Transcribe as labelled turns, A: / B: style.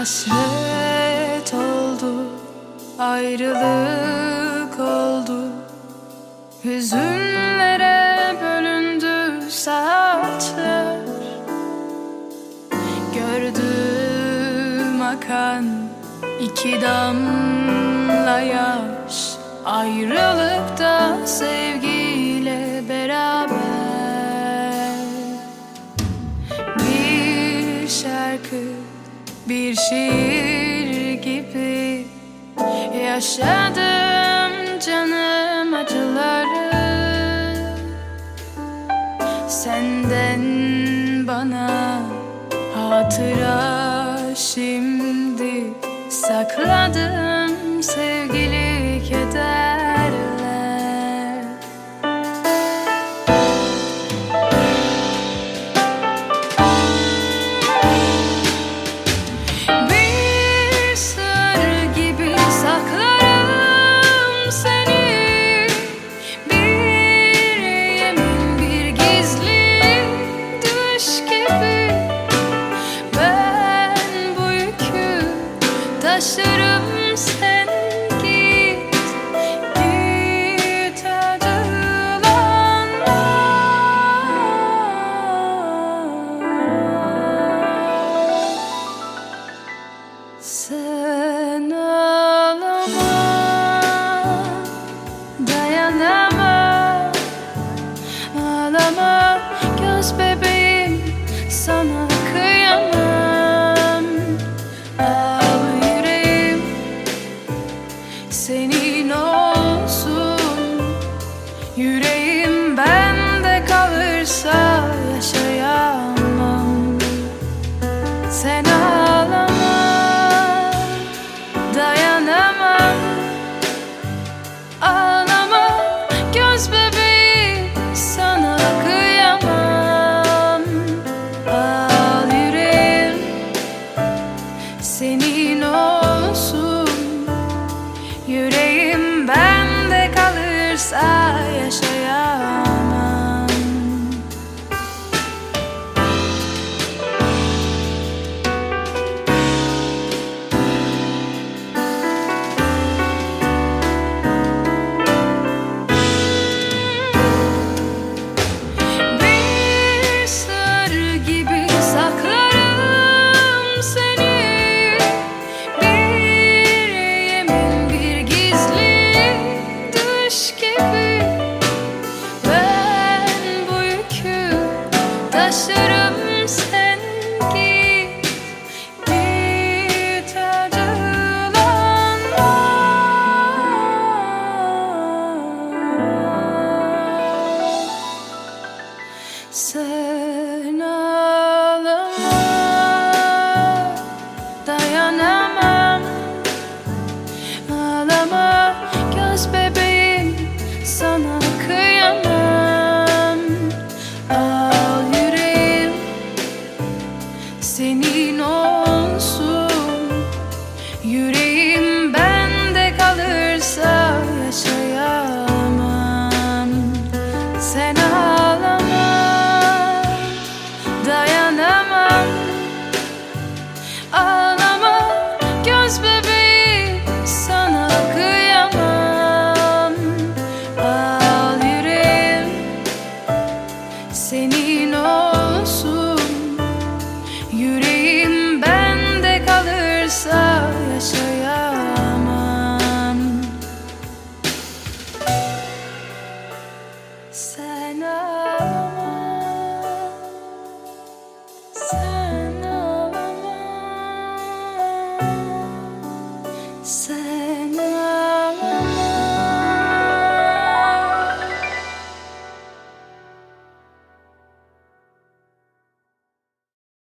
A: Hasret oldu, ayrılık oldu. Hüzünlere bölündü saatler. Gördüm akan iki damla yaş. Ayrılıkta sevgiyle bir şiir gibi Yaşadım canım acıları. Senden bana hatıra şimdi Sakladım sevgili taşırım Senin olsun. Yüreğim bende kalırsa yaşayamam. Sen ağlama Dayanamam. Ağlama Göz bebeğim Sana kıyamam. Al yüreğim Senin olsun kalırsa gibi. Ben bu yükü taşırım sen git Git acılanma sen